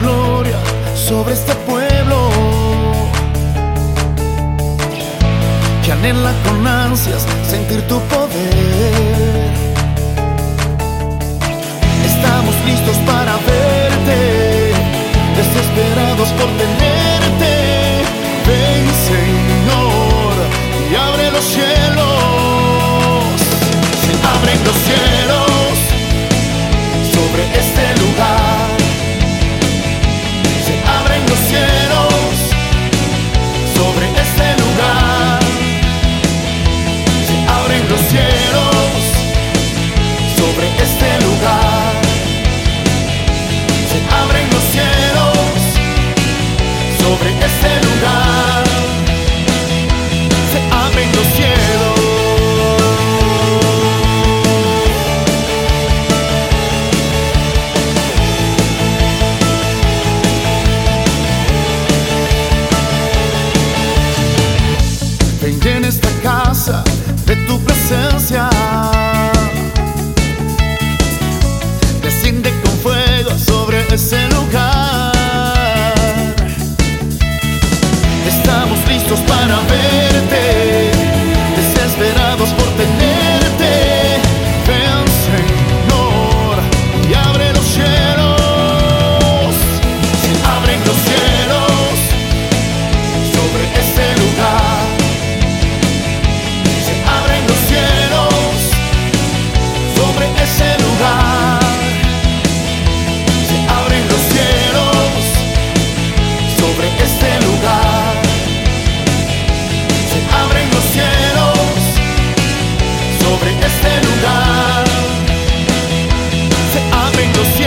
gloria sobre este pueblo que anhela con ansias en esta casa de tu presencia. tengo